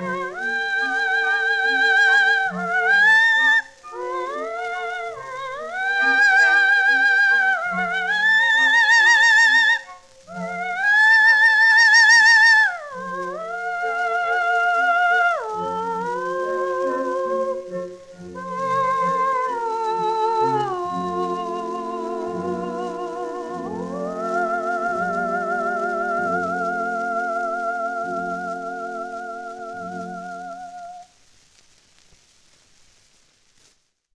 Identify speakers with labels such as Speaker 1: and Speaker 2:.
Speaker 1: Bye.